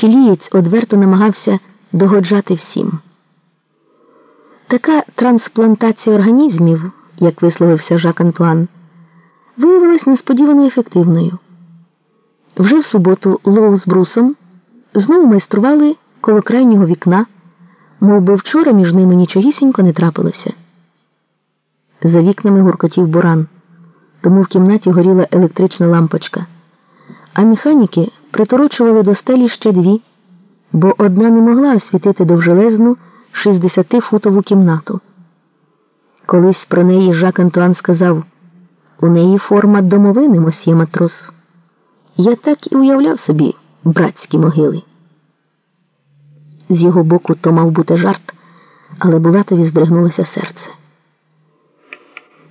чилієць одверто намагався догоджати всім. Така трансплантація організмів, як висловився Жак Антуан, виявилась несподівано ефективною. Вже в суботу Лоу з брусом знову майстрували коло крайнього вікна, мов би вчора між ними нічогісінько не трапилося. За вікнами гуркотів буран, тому в кімнаті горіла електрична лампочка, а механіки приторочували до стелі ще дві, бо одна не могла освітити довжелезну 60-футову кімнату. Колись про неї Жак Антуан сказав у неї форма домовини, мосьє матрос. Я так і уявляв собі братські могили. З його боку то мав бути жарт, але Булатові здригнулося серце.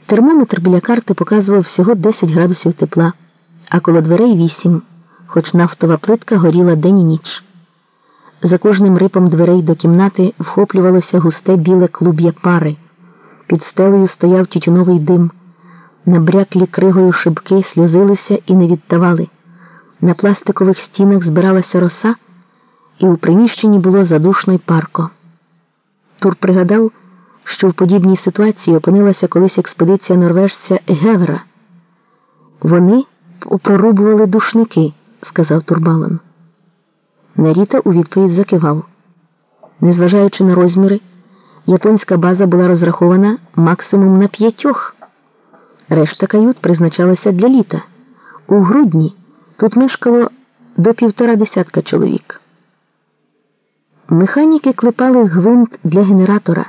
Термометр біля карти показував всього 10 градусів тепла, а коло дверей 8, хоч нафтова плитка горіла день і ніч. За кожним рипом дверей до кімнати вхоплювалося густе біле клуб'я пари. Під стелею стояв тютюновий дим. Набряклі кригою шибки сльозилися і не відтавали. На пластикових стінах збиралася роса, і у приміщенні було задушно й парко. Тур пригадав, що в подібній ситуації опинилася колись експедиція норвежця Гевера. Вони прорубували душники, сказав Турбалан. Наріта у відповідь закивав. Незважаючи на розміри, японська база була розрахована максимум на п'ятьох. Решта кают призначалася для літа. У грудні тут мешкало до півтора десятка чоловік. Механіки клепали гвинт для генератора,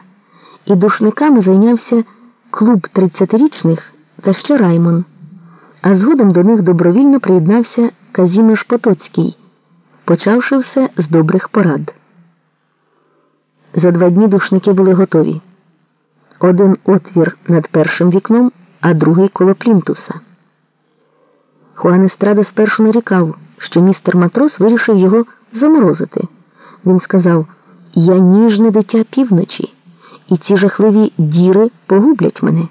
і душниками зайнявся клуб 30-річних та ще Раймон. А згодом до них добровільно приєднався Казімеш Потоцький, почавши все з добрих порад. За два дні душники були готові. Один отвір над першим вікном, а другий коло плінтуса. Хуан Естрадо спершу нарікав, що містер матрос вирішив його заморозити. Він сказав: Я ніжне дитя півночі, і ці жахливі діри погублять мене.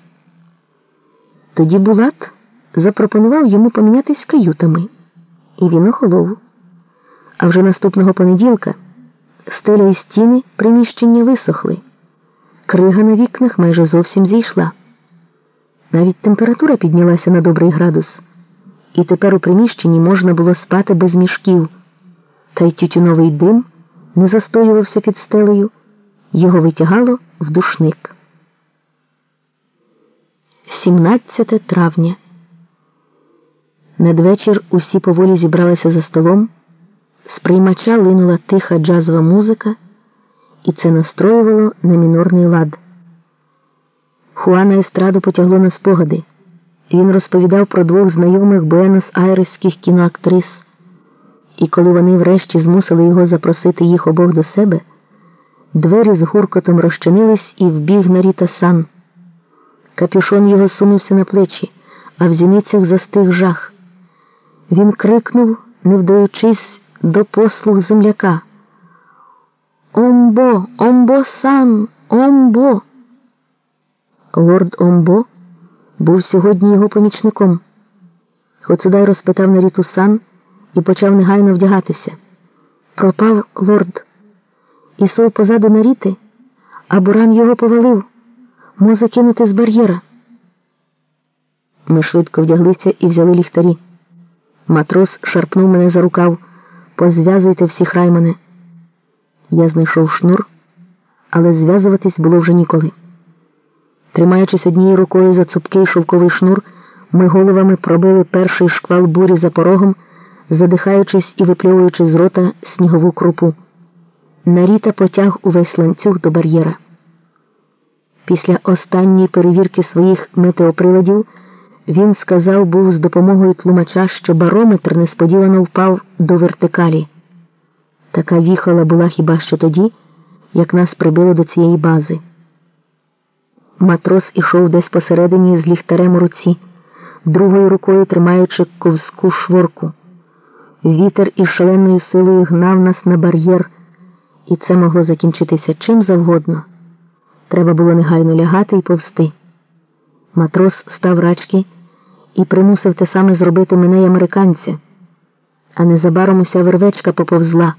Тоді Булат запропонував йому помінятись каютами, і він охолов. А вже наступного понеділка стеля і стіни приміщення висохли. Крига на вікнах майже зовсім зійшла. Навіть температура піднялася на добрий градус, і тепер у приміщенні можна було спати без мішків, та й тютюновий дим не застоювався під стелею, його витягало в душник. 17 травня. Надвечір усі поволі зібралися за столом, з приймача линула тиха джазова музика, і це настроювало на мінорний лад. Хуана Естраду потягло на спогади. Він розповідав про двох знайомих буенос-айреських кіноактрис, і коли вони врешті змусили його запросити їх обох до себе, двері з гуркотом розчинились і вбіг на Ріта сан. Капюшон його сунувся на плечі, а в зіницях застиг жах. Він крикнув, не вдаючись до послуг земляка. Омбо, омбо сан, омбо. Лорд Омбо був сьогодні його помічником. Хоцудай розпитав на ріту сан і почав негайно вдягатися. Пропав лорд. Ішов позаду наріти, а буран його повалив. Може кинути з бар'єра. Ми швидко вдяглися і взяли ліхтарі. Матрос шарпнув мене за рукав. Позв'язуйте всіх раймане. Я знайшов шнур, але зв'язуватись було вже ніколи. Тримаючись однією рукою за цупкий шовковий шнур, ми головами пробили перший шквал бурі за порогом, задихаючись і випльовуючи з рота снігову крупу. Наріта потяг увесь ланцюг до бар'єра. Після останньої перевірки своїх метеоприладів він сказав був з допомогою тлумача, що барометр несподівано впав до вертикалі. Така віхола була хіба що тоді, як нас прибило до цієї бази. Матрос ішов десь посередині з ліхтарем у руці, другою рукою тримаючи ковську шворку. Вітер із шаленою силою гнав нас на бар'єр, і це могло закінчитися чим завгодно. Треба було негайно лягати і повсти. Матрос став рачки і примусив те саме зробити мене й американця, а незабаром уся вервечка поповзла.